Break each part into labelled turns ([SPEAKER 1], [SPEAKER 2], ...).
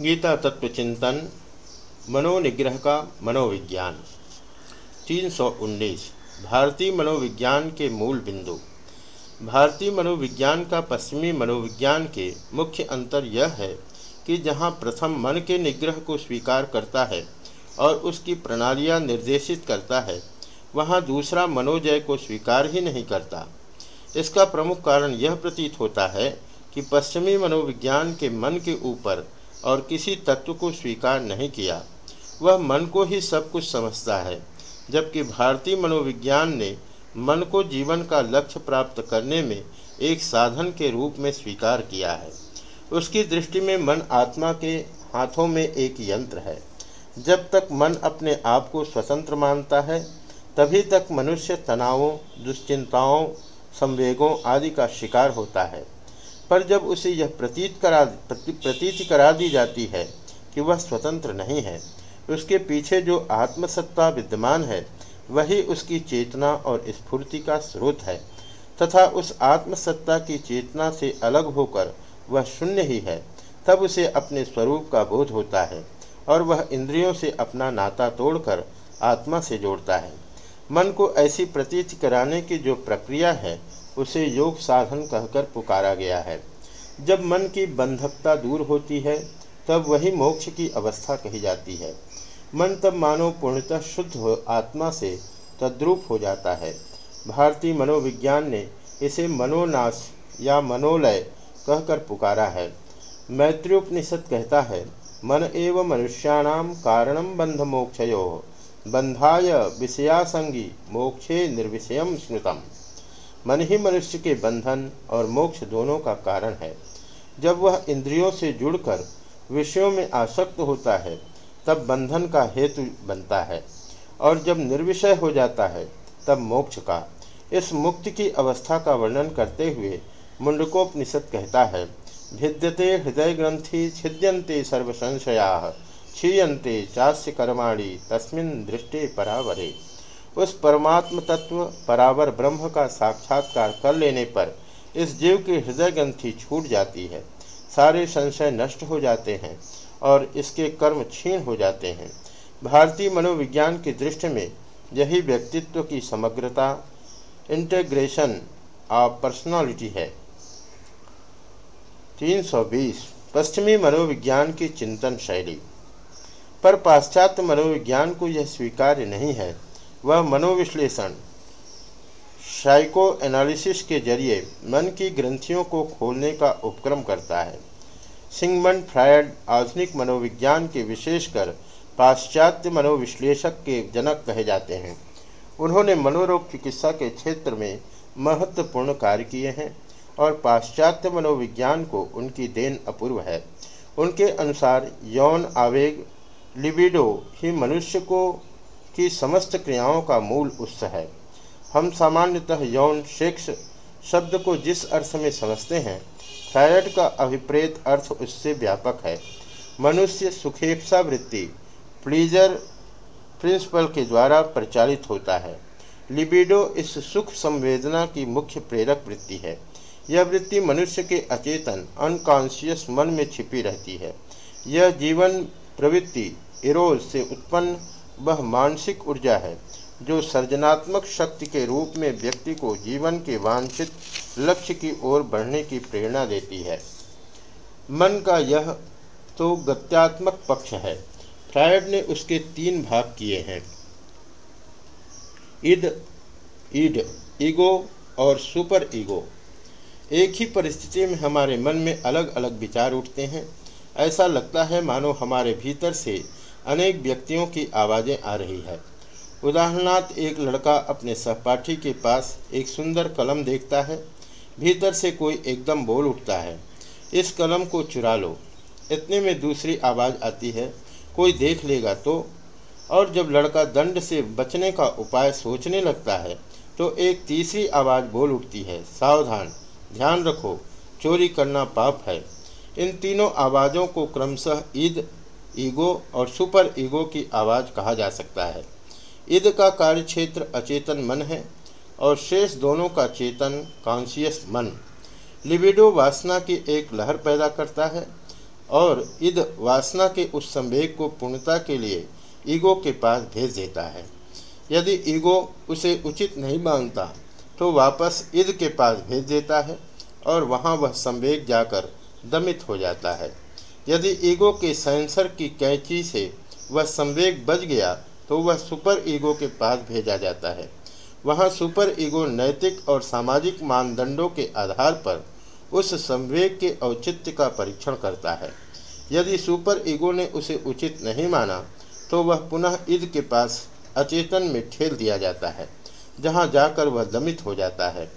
[SPEAKER 1] गीता तत्व चिंतन मनोनिग्रह का मनोविज्ञान। 319 भारतीय मनोविज्ञान के मूल बिंदु। भारतीय मनोविज्ञान का पश्चिमी मनोविज्ञान के मुख्य अंतर यह है कि जहाँ प्रथम मन के निग्रह को स्वीकार करता है और उसकी प्रणालियाँ निर्देशित करता है, वहाँ दूसरा मनोजय को स्वीकार ही नहीं करता। इसका प्रमुख कारण यह प्रतीत होता है कि पश्चिमी मनोविज्ञान के मन के ऊपर और किसी तत्व को स्वीकार नहीं किया। वह मन को ही सब कुछ समझता है, जबकि भारतीय मनोविज्ञान ने मन को जीवन का लक्ष्य प्राप्त करने में एक साधन के रूप में स्वीकार किया है। उसकी दृष्टि में मन आत्मा के हाथों में एक यंत्र है। जब तक मन अपने आप को स्वतंत्र मानता है, तभी तक मनुष्य तनावों, दुश्चिंताओं, संवेगों आदि का शिकार होता है। पर जब उसे यह प्रतीत करा प्रतीत करा दी जाती है कि वह स्वतंत्र नहीं है, उसके पीछे जो आत्मसत्ता विद्यमान है, वही उसकी चेतना और स्फूर्ति का स्रोत है, तथा उस आत्मसत्ता की चेतना से अलग होकर वह शून्य ही है, तब उसे अपने स्वरूप का बोध होता है, और वह इंद्रियों से अपना नाता तोड़कर आत्मा से जोड़ता है। मन को ऐसी प्रतीत कराने की जो प्रक्रिया है उसे योग साधन कहकर पुकारा गया है। जब मन की बंधकता दूर होती है, तब वही मोक्ष की अवस्था कही जाती है। मन तब मानो पूर्णतः शुद्ध हो, आत्मा से तद्रूप हो जाता है। भारतीय मनोविज्ञान ने इसे मनोनाश या मनोलय कहकर पुकारा है। मैत्रोपनिषद कहता है, मन एवं मनुष्याणाम कारणम बंध मोक्षयो बंधाय विषयासंगी मोक्षे निर्विषयम स्मृतम मन ही मनुष्य के बंधन और मोक्ष दोनों का कारण है। जब वह इंद्रियों से जुड़कर विषयों में आसक्त होता है, तब बंधन का हेतु बनता है और जब निर्विषय हो जाता है, तब मोक्ष का। इस मुक्ति की अवस्था का वर्णन करते हुए मुंडकोपनिषद कहता है, भिद्यते हृदय ग्रंथि छिद्यंते सर्व संशया क्षीयते चास्य कर्माणी तस्मिन दृष्टि परावरे। उस परमात्म तत्व परावर ब्रह्म का साक्षात्कार कर लेने पर इस जीव की हृदय ग्रंथि छूट जाती है। सारे संशय नष्ट हो जाते हैं और इसके कर्म क्षीण हो जाते हैं। भारतीय मनोविज्ञान की दृष्टि में यही व्यक्तित्व की समग्रता इंटेग्रेशन ऑफ़ पर्सनालिटी है। 320 पश्चिमी मनोविज्ञान की चिंतन शैली। पर पाश्चात्य मनोविज्ञान को यह स्वीकार्य नहीं है वह मनोविश्लेषण। साइको एनालिसिस के ज़रिए मन की ग्रंथियों को खोलने का उपक्रम करता है। सिंगमन फ्रायड आधुनिक मनोविज्ञान के विशेषकर पाश्चात्य मनोविश्लेषक के जनक कहे जाते हैं। उन्होंने मनोरोग चिकित्सा के क्षेत्र में महत्वपूर्ण कार्य किए हैं और पाश्चात्य मनोविज्ञान को उनकी देन अपूर्व है। उनके अनुसार यौन आवेग, लिबिडो ही मनुष्य को की समस्त क्रियाओं का मूल उत्स है। हम सामान्यतः यौन, सेक्स शब्द को जिस अर्थ में समझते हैं, फ्रायड का अभिप्रेत अर्थ उससे व्यापक है। मनुष्य सुखेक्षा वृत्ति प्लीजर प्रिंसिपल के द्वारा परिचालित होता है। लिबिडो इस सुख संवेदना की मुख्य प्रेरक वृत्ति है। यह वृत्ति मनुष्य के अचेतन अनकॉन्शियस मन में छिपी रहती है। यह जीवन प्रवृत्ति इरोज से उत्पन्न वह मानसिक ऊर्जा है, जो सर्जनात्मक शक्ति के रूप में व्यक्ति को जीवन के वांछित लक्ष्य की ओर बढ़ने की प्रेरणा देती है। मन का यह तो गत्यात्मक पक्ष है। फ्रायड ने उसके तीन भाग किए हैं। इद, ईड, ईगो और सुपर ईगो। एक ही परिस्थिति में हमारे मन में अलग अलग विचार उठते हैं। ऐसा लगता है मानो हमारे भीतर से अनेक व्यक्तियों की आवाज़ें आ रही है। उदाहरणार्थ, एक लड़का अपने सहपाठी के पास एक सुंदर कलम देखता है, भीतर से कोई एकदम बोल उठता है। इस कलम को चुरा लो। इतने में दूसरी आवाज़ आती है, कोई देख लेगा तो? और जब लड़का दंड से बचने का उपाय सोचने लगता है तो एक तीसरी आवाज़ बोल उठती है, सावधान, ध्यान रखो, चोरी करना पाप है। इन तीनों आवाज़ों को क्रमशः ईद ईगो और सुपर ईगो की आवाज़ कहा जा सकता है। ईद का कार्य क्षेत्र अचेतन मन है और शेष दोनों का चेतन कॉन्शियस मन। लिबिडो वासना की एक लहर पैदा करता है और इद वासना के उस संवेग को पूर्णता के लिए ईगो के पास भेज देता है। यदि ईगो उसे उचित नहीं मानता तो वापस ईद के पास भेज देता है और वहाँ वह संवेग जाकर दमित हो जाता है। यदि ईगो के सेंसर की कैंची से वह संवेग बच गया तो वह सुपर ईगो के पास भेजा जाता है। वहाँ सुपर ईगो नैतिक और सामाजिक मानदंडों के आधार पर उस संवेग के औचित्य का परीक्षण करता है। यदि सुपर ईगो ने उसे उचित नहीं माना तो वह पुनः ईद के पास अचेतन में ठेल दिया जाता है, जहाँ जाकर वह दमित हो जाता है।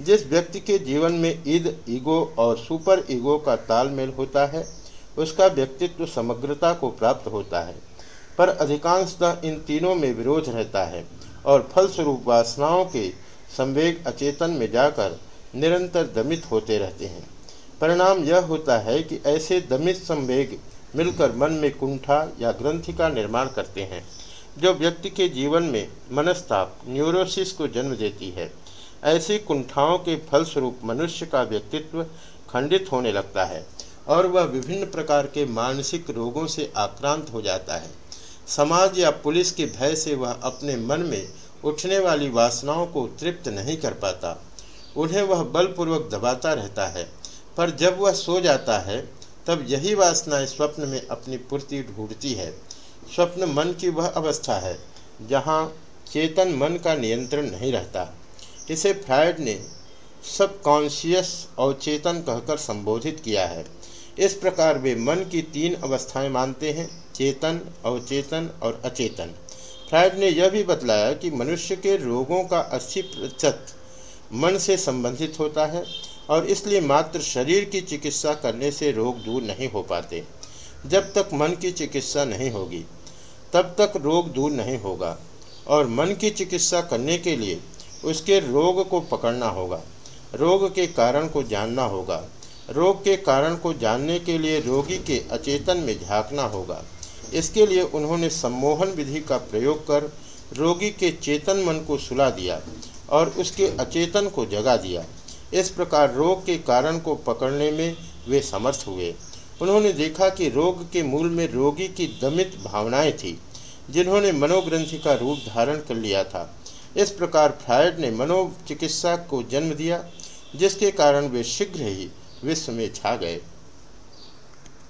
[SPEAKER 1] जिस व्यक्ति के जीवन में ईद ईगो और सुपर ईगो का तालमेल होता है उसका व्यक्तित्व समग्रता को प्राप्त होता है, पर अधिकांशतः इन तीनों में विरोध रहता है और फलस्वरूप वासनाओं के संवेग अचेतन में जाकर निरंतर दमित होते रहते हैं। परिणाम यह होता है कि ऐसे दमित संवेग मिलकर मन में कुंठा या ग्रंथि का निर्माण करते हैं, जो व्यक्ति के जीवन में मनस्ताप, न्यूरोसिस को जन्म देती है। ऐसी कुंठाओं के फलस्वरूप मनुष्य का व्यक्तित्व खंडित होने लगता है। और वह विभिन्न प्रकार के मानसिक रोगों से आक्रांत हो जाता है। समाज या पुलिस के भय से वह अपने मन में उठने वाली वासनाओं को तृप्त नहीं कर पाता। उन्हें वह बलपूर्वक दबाता रहता है। पर जब वह सो जाता है, तब यही वासनाएँ स्वप्न में अपनी पूर्ति ढूंढती है। स्वप्न मन की वह अवस्था है, जहाँ चेतन मन का नियंत्रण नहीं रहता। इसे फ्रायड ने सबकॉन्शियस अवचेतन कहकर संबोधित किया है। इस प्रकार वे मन की तीन अवस्थाएँ मानते हैं, चेतन, अवचेतन और अचेतन। फ्रायड ने यह भी बतलाया कि मनुष्य के रोगों का 80 प्रतिशत मन से संबंधित होता है और इसलिए मात्र शरीर की चिकित्सा करने से रोग दूर नहीं हो पाते। जब तक मन की चिकित्सा नहीं होगी, तब तक रोग दूर नहीं होगा और मन की चिकित्सा करने के लिए उसके रोग को पकड़ना होगा, रोग के कारण को जानना होगा। रोग के कारण को जानने के लिए रोगी के अचेतन में झांकना होगा। इसके लिए उन्होंने सम्मोहन विधि का प्रयोग कर रोगी के चेतन मन को सुला दिया और उसके अचेतन को जगा दिया। इस प्रकार रोग के कारण को पकड़ने में वे समर्थ हुए। उन्होंने देखा कि रोग के मूल में रोगी की दमित भावनाएँ थी, जिन्होंने मनोग्रंथि का रूप धारण कर लिया था। इस प्रकार फ्रायड ने मनोचिकित्सा को जन्म दिया, जिसके कारण वे शीघ्र ही विश्व में छा गए।